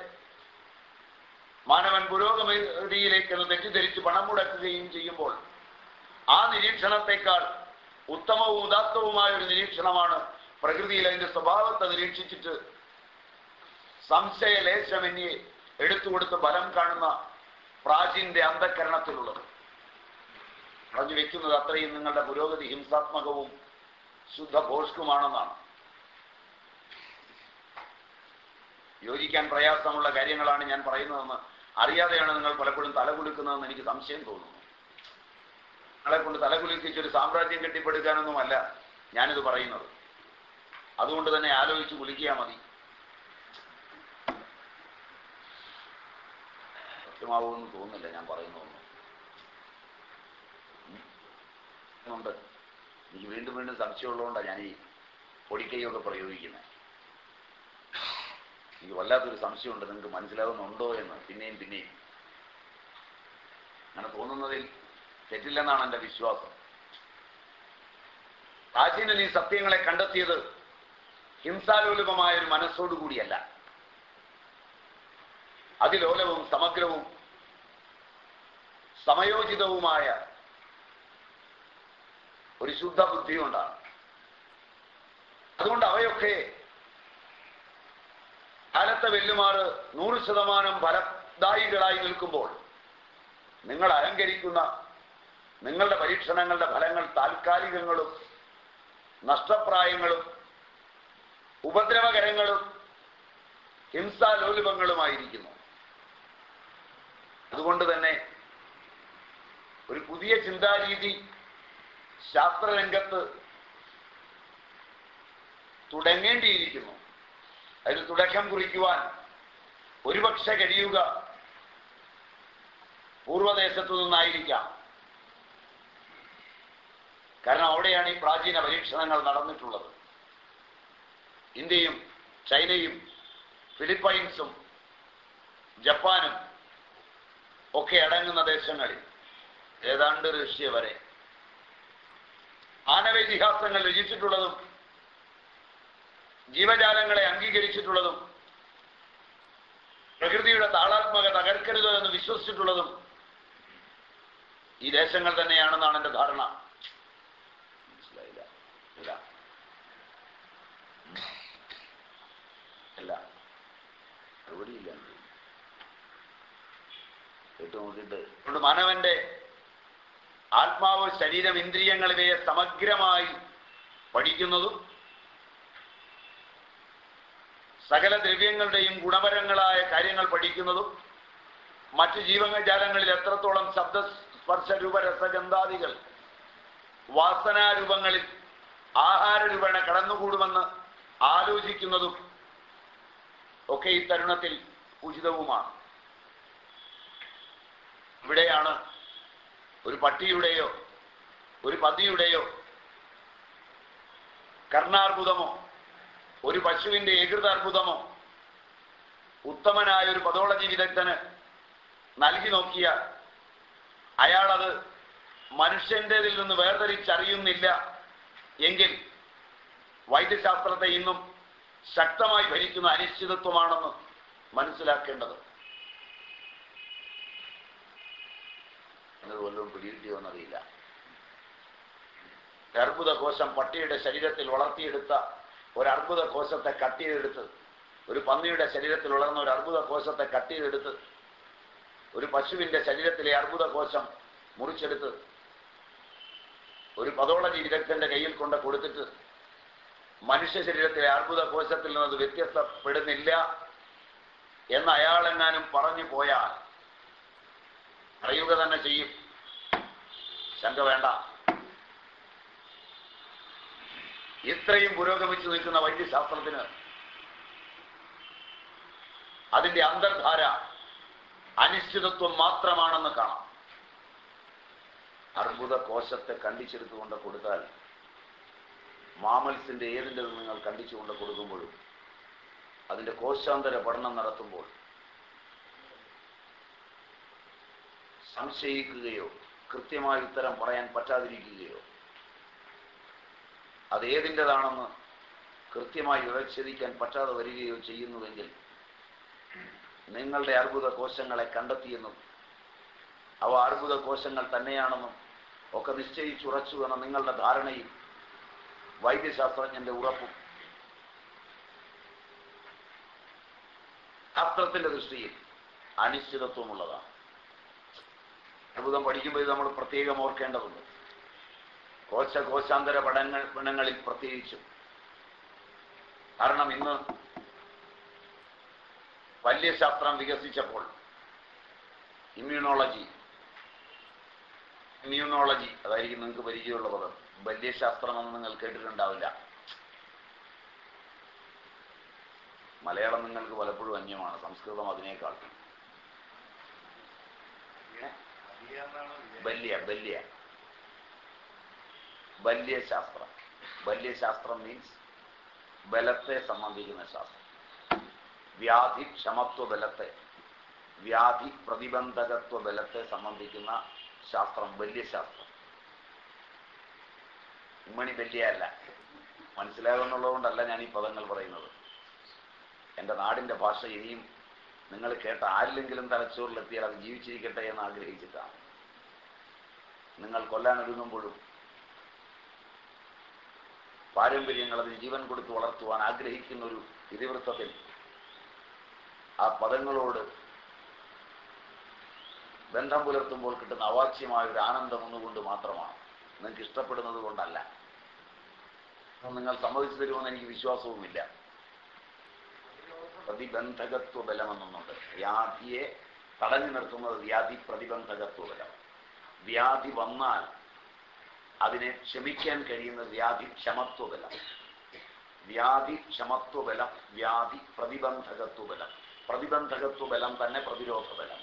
S1: മാനവൻ പുരോഗതിയിലേക്ക് തെറ്റിദ്ധരിച്ച് പണം മുടക്കുകയും ചെയ്യുമ്പോൾ ആ നിരീക്ഷണത്തെക്കാൾ ഉത്തമവും ഉദാത്തവുമായ ഒരു നിരീക്ഷണമാണ് പ്രകൃതിയിൽ അതിന്റെ സ്വഭാവത്തെ നിരീക്ഷിച്ചിട്ട് സംശയ എടുത്തു എടുത്തുകൊടുത്ത് ബലം കാണുന്ന പ്രാചീന്റെ അന്ധകരണത്തിലുള്ളത്. പറഞ്ഞു വെക്കുന്നത് അത്രയും നിങ്ങളുടെ പുരോഗതി ഹിംസാത്മകവും ശുദ്ധ ഭോഷ്കുമാണെന്നാണ്. യോജിക്കാൻ പ്രയാസമുള്ള കാര്യങ്ങളാണ് ഞാൻ പറയുന്നതെന്ന് അറിയാതെയാണ് നിങ്ങൾ പലപ്പോഴും തലകുലുക്കുന്നതെന്ന് എനിക്ക് സംശയം തോന്നുന്നു. നിങ്ങളെ കൊണ്ട് തലകുലുക്കിച്ച് ഒരു സാമ്രാജ്യം കെട്ടിപ്പടുക്കാനൊന്നുമല്ല ഞാനിത് പറയുന്നത്. അതുകൊണ്ട് തന്നെ ആലോചിച്ച് കുലിക്കിയാൽ മതി. സത്യമാവുമെന്ന് തോന്നുന്നില്ല ഞാൻ പറയുന്നതൊന്നും ഉണ്ട്. എനിക്ക് വീണ്ടും വീണ്ടും സംശയമുള്ളതുകൊണ്ടാണ് ഞാൻ ഈ പൊടിക്കൈയൊക്കെ പ്രയോഗിക്കുന്നത്. എനിക്ക് വല്ലാത്തൊരു സംശയമുണ്ട്. നിങ്ങൾക്ക് മനസ്സിലാവുന്നുണ്ടോ എന്ന്. പിന്നെയും പിന്നെയും. അങ്ങനെ തോന്നുന്നതിൽ തെറ്റില്ലെന്നാണ് എന്റെ വിശ്വാസം. പ്രാചീനൻ ഈ സത്യങ്ങളെ കണ്ടെത്തിയത് ഹിംസാലോലുപമായ ഒരു മനസ്സോടുകൂടിയല്ല. അതിലോലവും സമഗ്രവും സമയോചിതവുമായ ഒരു ശുദ്ധ ബുദ്ധിയുണ്ടാണ് അതുകൊണ്ട് അവയൊക്കെ കാലത്തെ വെല്ലുമാറ് നൂറ് ശതമാനം ഫലദായികളായി നിൽക്കുമ്പോൾ നിങ്ങൾ അലങ്കരിക്കുന്ന നിങ്ങളുടെ പരീക്ഷണങ്ങളുടെ ഫലങ്ങൾ താൽക്കാലികങ്ങളും നഷ്ടപ്രായങ്ങളും ഉപദ്രവകരങ്ങളും ഹിംസാലോലുപങ്ങളുമായിരിക്കുന്നു. അതുകൊണ്ട് തന്നെ ഒരു പുതിയ ചിന്താരീതി ശാസ്ത്രരംഗത്ത് തുടങ്ങേണ്ടിയിരിക്കുന്നു. അതിൽ തുടക്കം കുറിക്കുവാൻ ഒരുപക്ഷെ കഴിയുക പൂർവദേശത്തു നിന്നായിരിക്കാം. കാരണം അവിടെയാണ് ഈ പ്രാചീന പരീക്ഷണങ്ങൾ നടന്നിട്ടുള്ളത്. ഇന്ത്യയും ചൈനയും ഫിലിപ്പൈൻസും ജപ്പാനും ഒക്കെ അടങ്ങുന്ന ദേശങ്ങളിൽ ഏതാണ്ട് റഷ്യ വരെ. ആനവ ഇതിഹാസങ്ങൾ രചിച്ചിട്ടുള്ളതും ജീവജാലങ്ങളെ അംഗീകരിച്ചിട്ടുള്ളതും പ്രകൃതിയുടെ താളാത്മക തകർക്കരുത് എന്ന് വിശ്വസിച്ചിട്ടുള്ളതും ഈ ദേശങ്ങൾ തന്നെയാണെന്നാണ് എന്റെ ധാരണ മനസ്സിലായില്ല ഇല്ല ഇല്ല എവിടെയില്ല നോക്കിയിട്ട് അതുകൊണ്ട് മാനവന്റെ ആത്മാവ് ശരീരം ഇന്ദ്രിയങ്ങൾ ഇവയെ സമഗ്രമായി പഠിക്കുന്നതും സകല ദ്രവ്യങ്ങളുടെയും ഗുണപരങ്ങളായ കാര്യങ്ങൾ പഠിക്കുന്നതും മറ്റു ജീവജാലങ്ങളിൽ എത്രത്തോളം ശബ്ദ സ്പർശ രൂപ രസഗന്ധാദികൾ വാസനാരൂപങ്ങളിൽ ആഹാരരൂപേണ കടന്നുകൂടുമെന്ന് ആലോചിക്കുന്നതും ഒക്കെ ഈ തരുണത്തിൽ ഉചിതവുമാണ്. ഇവിടെയാണ് ഒരു പട്ടിയുടെയോ ഒരു പതിയുടെയോ കർണാർബുദമോ ഒരു പശുവിന്റെ ഏകൃതാർബുദമോ ഉത്തമനായ ഒരു പതോളജി വിദഗ്ധന് നൽകി നോക്കിയ അയാളത് മനുഷ്യന്റെതിൽ നിന്ന് വേർതിരിച്ചറിയുന്നില്ല എങ്കിൽ വൈദ്യശാസ്ത്രത്തെ ഇന്നും ശക്തമായി ഭരിക്കുന്ന അനിശ്ചിതത്വമാണെന്ന് മനസ്സിലാക്കേണ്ടത് എന്നത് വല്ലതും പിടികിട്ടിയോ എന്നറിയില്ല അർബുദ കോശം പട്ടിയുടെ ശരീരത്തിൽ വളർത്തിയെടുത്ത ഒരു അർബുദ കോശത്തെ ചെയ്തെടുത്ത് ഒരു പന്നിയുടെ ശരീരത്തിൽ വളർന്ന ഒരു അർബുദ കോശത്തെ ചെയ്തെടുത്ത് ഒരു പശുവിന്റെ ശരീരത്തിലെ അർബുദ കോശം മുറിച്ചെടുത്ത് ഒരു പതോളജി വിദഗ്ധന്റെ കയ്യിൽ കൊണ്ട് കൊടുത്തിട്ട് മനുഷ്യ ശരീരത്തിലെ അർബുദ കോശത്തിൽ നിന്നത് വ്യത്യസ്തപ്പെടുന്നില്ല എന്ന് അയാളെങ്ങാനും പറഞ്ഞു പോയാൽ അറിയുക തന്നെ ചെയ്യും. ശങ്ക വേണ്ട. ഇത്രയും പുരോഗമിച്ചു നിൽക്കുന്ന വൈദ്യശാസ്ത്രത്തിന് അതിന്റെ അന്തർധാര അനിശ്ചിതത്വം മാത്രമാണെന്ന് കാണാം. അർബുദ കോശത്തെ കണ്ടിച്ചെടുത്തുകൊണ്ട് കൊടുത്താൽ മാമൽസിന്റെ ഏതിന്റെ നിങ്ങൾ കണ്ടിച്ചുകൊണ്ട് കൊടുക്കുമ്പോഴും അതിന്റെ കോശാന്തര പഠനം നടത്തുമ്പോൾ സംശയിക്കുകയോ കൃത്യമായ ഉത്തരം പറയാൻ പറ്റാതിരിക്കുകയോ. അത് ഏതിന്റെതാണെന്ന് കൃത്യമായി വിവച്ഛേദിക്കാൻ പറ്റാതെ വരികയോ ചെയ്യുന്നുവെങ്കിൽ നിങ്ങളുടെ അർബുദ കോശങ്ങളെ കണ്ടെത്തിയെന്നും അവ അർബുദ കോശങ്ങൾ തന്നെയാണെന്നും ഒക്കെ നിശ്ചയിച്ചുറച്ചു എന്ന നിങ്ങളുടെ ധാരണയും വൈദ്യശാസ്ത്രജ്ഞന്റെ ഉറപ്പും. ശാസ്ത്രത്തിന്റെ ദൃഷ്ടിയിൽ അനിശ്ചിതത്വമുള്ളതാണ്. അർബുദം പഠിക്കുമ്പോൾ നമ്മൾ പ്രത്യേകം ഓർക്കേണ്ടതുണ്ട്. കോശ കോശാന്തര പഠനങ്ങൾ പഠനങ്ങളിൽ പ്രത്യേകിച്ചും. കാരണം ഇന്ന് വലിയ ശാസ്ത്രം വികസിച്ചപ്പോൾ ഇമ്മ്യൂണോളജി ഇമ്മ്യൂണോളജി അതായിരിക്കും നിങ്ങൾക്ക് പരിചയമുള്ള പദം ബല്യശാസ്ത്രം എന്ന് നിങ്ങൾ കേട്ടിട്ടുണ്ടാവില്ല. മലയാളം നിങ്ങൾക്ക് പലപ്പോഴും അന്യമാണ്. സംസ്കൃതം അതിനേക്കാൾ. ബല്യ ബല്യ. ബല്യശാസ്ത്രം ബല്യശാസ്ത്രം മീൻസ് ബലത്തെ സംബന്ധിക്കുന്ന ശാസ്ത്രം. വ്യാധി ക്ഷമത്വ ബലത്തെ വ്യാധി പ്രതിബന്ധകത്വ ബലത്തെ സംബന്ധിക്കുന്ന ശാസ്ത്രം ബല്യശാസ്ത്രം ഉമ്മണി ബല്യല്ല മനസ്സിലാകുന്നുള്ളതുകൊണ്ടല്ല ഞാൻ ഈ പദങ്ങൾ പറയുന്നത്. എന്റെ നാടിന്റെ ഭാഷ ഇനിയും നിങ്ങൾ കേട്ട ആരിലെങ്കിലും തലച്ചോറിലെത്തിയാൽ അത് ജീവിച്ചിരിക്കട്ടെ എന്ന് ആഗ്രഹിച്ചിട്ടാണ്. നിങ്ങൾ കൊല്ലാൻ ഒരുങ്ങുമ്പോഴും പാരമ്പര്യങ്ങൾ അതിന് ജീവൻ കൊടുത്ത് വളർത്തുവാൻ ആഗ്രഹിക്കുന്ന ഒരു ഇതിവൃത്തത്തിൽ ആ പദങ്ങളോട് ബന്ധം പുലർത്തുമ്പോൾ കിട്ടുന്ന അവാച്യമായ ഒരു ആനന്ദം ഒന്നുകൊണ്ട് മാത്രമാണ്. നിങ്ങൾക്ക് ഇഷ്ടപ്പെടുന്നത് കൊണ്ടല്ല. നിങ്ങൾ സമ്മതിച്ചു തരുമെന്ന് എനിക്ക് വിശ്വാസവുമില്ല. പ്രതിബന്ധകത്വ ബലമെന്നൊന്നുണ്ട് വ്യാധിയെ തടഞ്ഞു നിർത്തുന്നത് വ്യാധി പ്രതിബന്ധകത്വ ബലം വ്യാധി വന്നാൽ അതിനെ ക്ഷമിക്കാൻ കഴിയുന്ന വ്യാധി ക്ഷമത്വ ബലം വ്യാധി ക്ഷമത്വ ബലം വ്യാധി പ്രതിബന്ധകത്വ ബലം പ്രതിബന്ധകത്വ ബലം തന്നെ പ്രതിരോധ ബലം